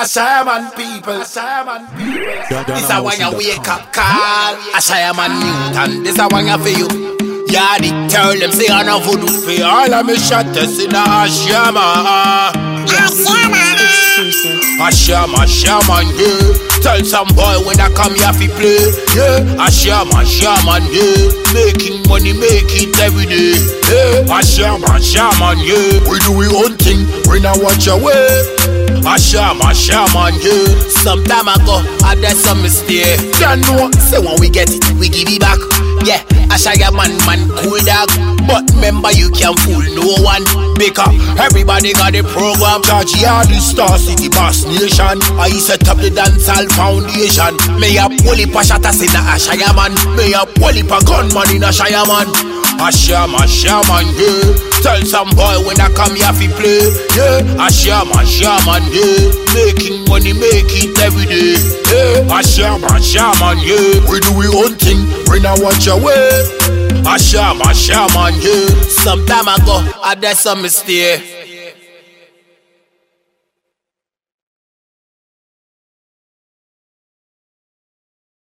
Ashaiman people, Ashaiman people. This a one you wake up call. Ashaiman Newton, this a one you for you. Yeah, they tell them say I know voodoo for all of me shatters in Ashaiman. A shaman, shaman, yeah. Tell some boy when I come here fi play, yeah. A shaman, shaman, yeah. Making money, make it every day, yeah. A shaman, shaman, yeah. We do we own thing, we not watch away. A shaman, shaman, yeah. Some time ago, I did some mistake. Don't know, say when we get it, we give it back. Yeah, a shaman, man, cool dog. But remember, you can't fool no one. Because everybody got a program. Charge yeah, the Star City Boss Nation. I set up the dancehall foundation. May a pull it a shatas in Ashaiman. May a pull a gunman in Ashaiman. A shaman, shaman, yeah. Tell some boy when I come here fi play, yeah. A shaman, shaman, yeah. Making money, make it every day, yeah. A shaman, shaman, yeah. We do we own thing, we not watch away. A shaman, shaman, yeah. Some time ago, I did some mistake.